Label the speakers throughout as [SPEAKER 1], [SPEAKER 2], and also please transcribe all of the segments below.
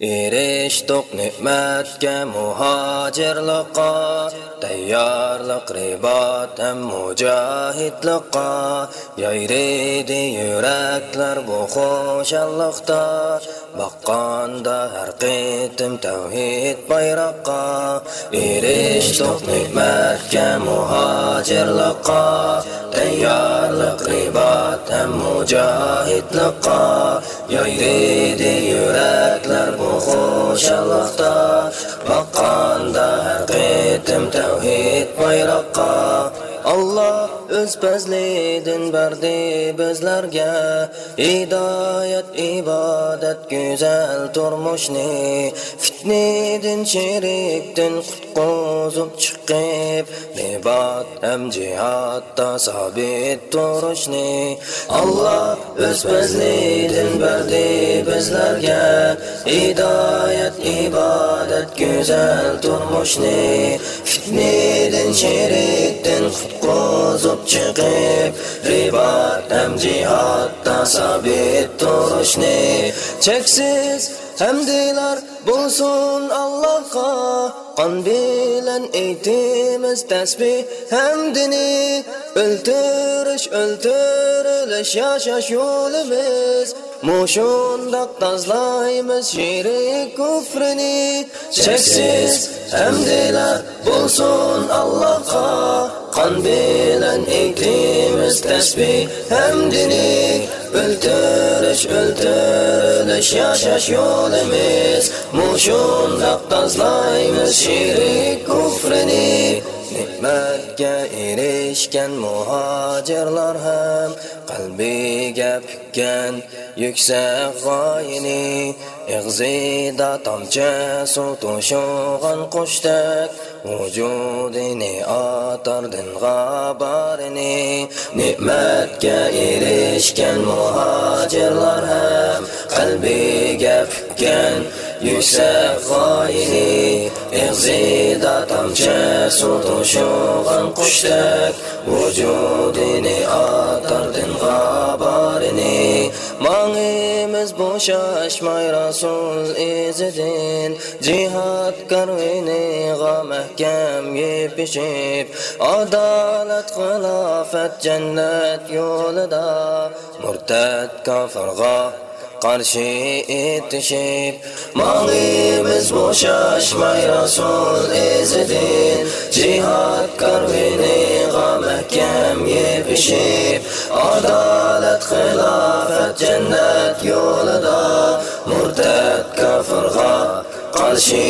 [SPEAKER 1] erishdiq ne'matga muhojirliqqa tayyorliq ribot ham mujohidliqqa yayraydi yuraklar bu xo'shalliqda baqqanda har qitim tavhid bayroqqa. Erishdiq ne'matga muhojirliqqa tayyorliq ribot ham mujohidliqqa yayraydi xushalliqda baqqanda har qitim tavhid bayroqqa Allah o'z fazlidan berdi bizlarga. Hidoyat ibodat go'zal turmushni fitnidin sherikdan qutqizib chiqib ribat ham jihatda sabit turishni. Allah o'z fazlidan berdi bizlarga. Hidoyat ibodat go'zal turmushni fitnidin sherikdan qutqizib chiqib ribat ham jihatda sabit turishni cheksiz hamdilar bo'lsin Allohga qon bilan aytimiz tasbih hamdini o'ltirish o'ltirilish yashash yo'limiz Moshundaq tazlaymiz shirik kufrini cheksiz hamdilar bo'lsin Allohga qon bilan aytimiz tasbih hamdini o'ltirish o'ltirilish yashash yo'limiz. Moshundaq tazlaymiz shirik kufrini ne'matga erishgan muhojirlar ham qalbiga pukkan yuksak g'oyini ig'zida tomchi suv to'shog'an qushdak vujudini otardin g'abarini ne'matga erishgan muhojirlar ham qalbiga pukkan yuksak g'oyini ig'zida tomchi suv to'shug'an qushdak vujudini otardin g'abarini mangimiz bo'shashmay rasul izidin jihad karviniga mahkam yepishib adolat xilofat jannat yo'lida murtad kofirga qarshi etishib mangimiz bo'shashmay rasul izidin jihad karviniga mahkam yepishib adolat xilofat jannat yo'lida murtad kofirga qarshi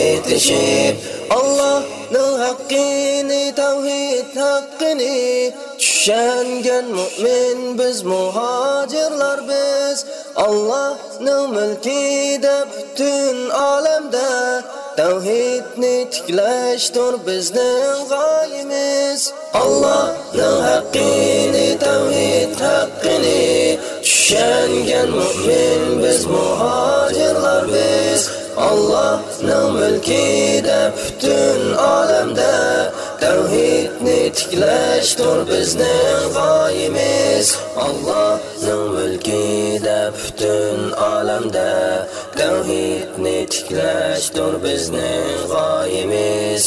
[SPEAKER 1] etishib Allohning haqqini tavhid haqqini tushungan mu'min biz muhojirlar biz Allohning mulkida butun olamda tavhidni tiklashdir bizning g'oyimiz. Allohning haqqini tavhid haqqini tushungan mu'min biz muhojirlar biz Allohning mulkida butun olamda tavhidni tiklashdir bizning g'oyimiz. Allohning mulkida butun olamda tavhidni tiklashdir bizning g'oyimiz.